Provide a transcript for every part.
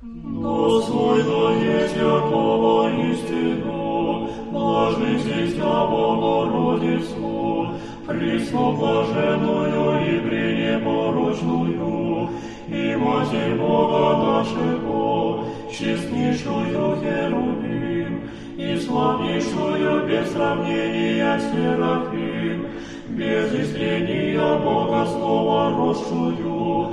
Достойно есть якого истину, блажный на Богородицу, пресноблаженную и пренепорочную, и Матерь Бога нашего, честнейшую Херувим, и славнейшую без сравнения Серафим, без истрения Бога Слова росшую,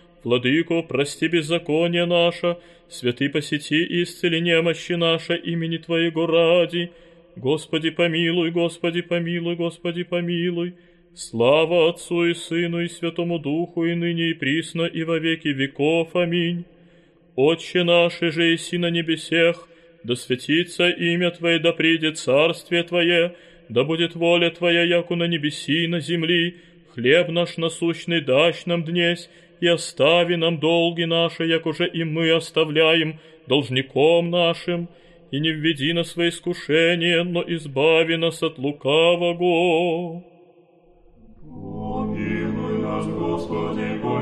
Владыко, прости беззаконие наше, святый посети и исцели немощи наше имени Твоего ради. Господи, помилуй, Господи, помилуй, Господи, помилуй. Слава Отцу и Сыну и Святому Духу, и ныне и присно, и во веки веков. Аминь. Отче наш, же и на небесех, да светится имя Твое, да придет царствие Твое, да будет воля Твоя, яку на небеси и на земли, хлеб наш насущный дашь нам днесь, и остави нам долги наши, як уже и мы оставляем должником нашим, и не введи нас во искушение, но избави нас от лукавого. Помилуй нас, Господи, помилуй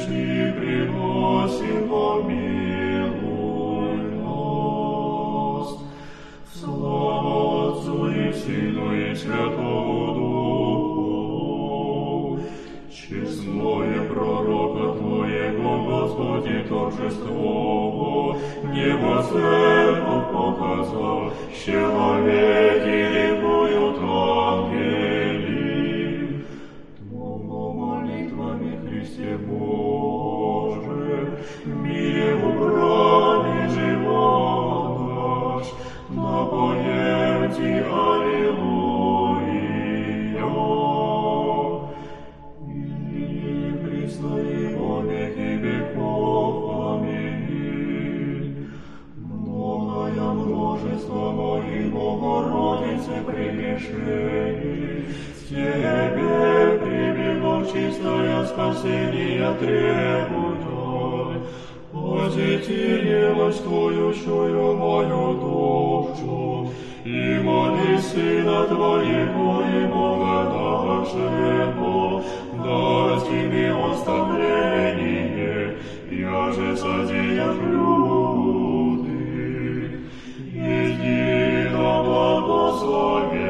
грешни приносим, помилуй нас. Слава и Святому Духу, Честное пророка Твоего, Господи, торжество, небо церковь показал, человеки ликуют ангели. Христе требует. Он, Возьмите милостующую мою душу, и моли Сына Твоего и Бога нашего, дать ими оставление, я же содеял люди. Иди на благословение,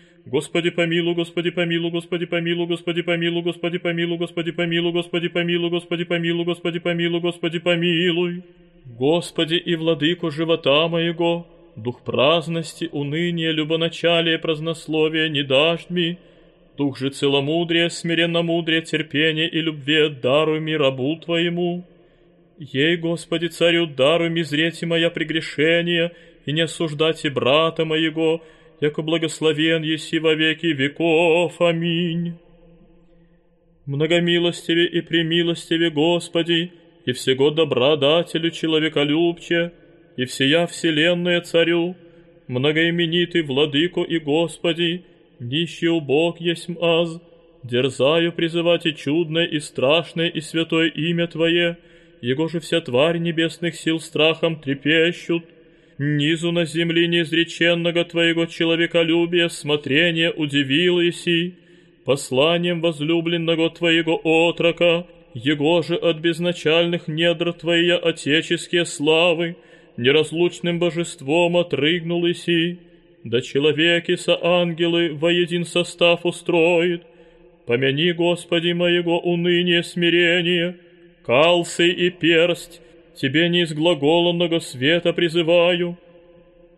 Господи помилуй, Господи помилуй, Господи помилуй, Господи помилуй, Господи помилуй, Господи помилуй, Господи помилуй, Господи помилуй, Господи помилуй, Господи помилуй. Господи и владыку живота моего, дух праздности, уныния, любоначалия, празднословия не дашь ми, дух же целомудрия, смиренномудрия, терпения и любви даруй ми рабу Твоему. Ей, Господи, царю, даруй ми зреть моя прегрешения, и не осуждать и брата моего, яко благословен еси во веки веков. Аминь. Многомилостиве и премилостиве Господи, и всего добра дателю человеколюбче, и всея вселенная царю, многоименитый владыко и Господи, нищий убог есть аз, дерзаю призывать и чудное, и страшное, и святое имя Твое, Его же вся тварь небесных сил страхом трепещут, низу на земли неизреченного Твоего человеколюбия смотрение удивил еси, посланием возлюбленного Твоего отрока, Его же от безначальных недр Твоя отеческие славы, неразлучным божеством отрыгнул иси, да человеки со ангелы воедин состав устроит. Помяни, Господи, моего уныния смирения, калсы и персть, Тебе не из глагола света призываю.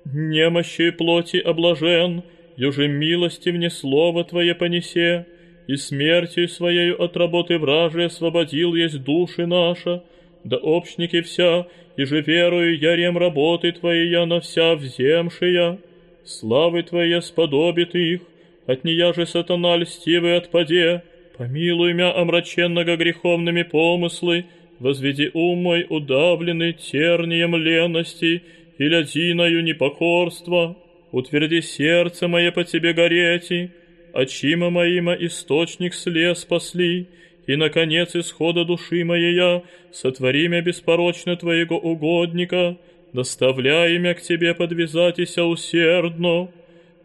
Немощи плоти облажен, юже милости мне слово Твое понесе, и смертью Своею от работы вражей освободил есть души наша, да общники вся, и же верую ярем работы Твоей я на вся вземшия, славы Твоей сподобит их, от нея же сатана льстивый отпаде, помилуй мя омраченного греховными помыслы, возведи ум мой удавленный тернием лености и лядиною непокорства, утверди сердце мое по тебе горети, очима моима источник слез спасли, и, наконец, исхода души моей сотвори мя беспорочно Твоего угодника, доставляй мя к Тебе подвязатися усердно.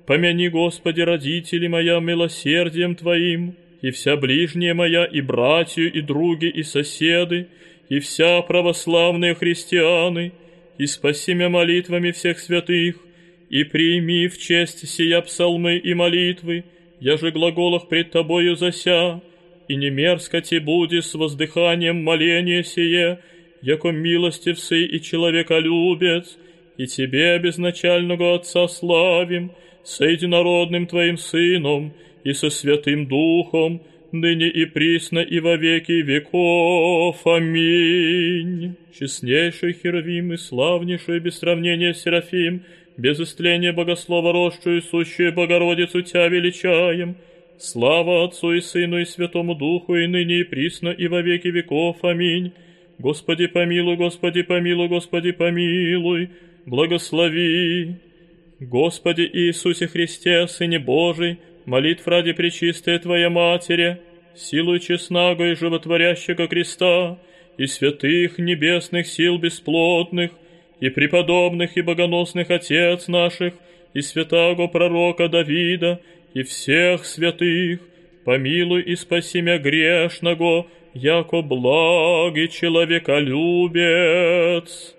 Помяни, Господи, родители моя милосердием Твоим, и вся ближняя моя, и братью, и други, и соседы, и вся православные христианы, и спаси меня молитвами всех святых, и прими в честь сия псалмы и молитвы, я же глаголах пред Тобою зася, и не мерзко те буди с воздыханием моления сие, яко милостив сы и человеколюбец, и Тебе, безначального Отца, славим, с единородным Твоим Сыном и со Святым Духом, ныне и присно и во веки веков. Аминь. Честнейший Херувим и славнейший без сравнения Серафим, без истления богослова росшую сущую Богородицу Тя величаем. Слава Отцу и Сыну и Святому Духу, и ныне и присно и во веки веков. Аминь. Господи помилуй, Господи помилуй, Господи помилуй, благослови. Господи Иисусе Христе, Сыне Божий, молитв ради Пречистой Твоя Матери, силу честного и животворящего креста, и святых небесных сил бесплотных, и преподобных и богоносных Отец наших, и святого пророка Давида, и всех святых, помилуй и спаси мя грешного, яко благ и человеколюбец.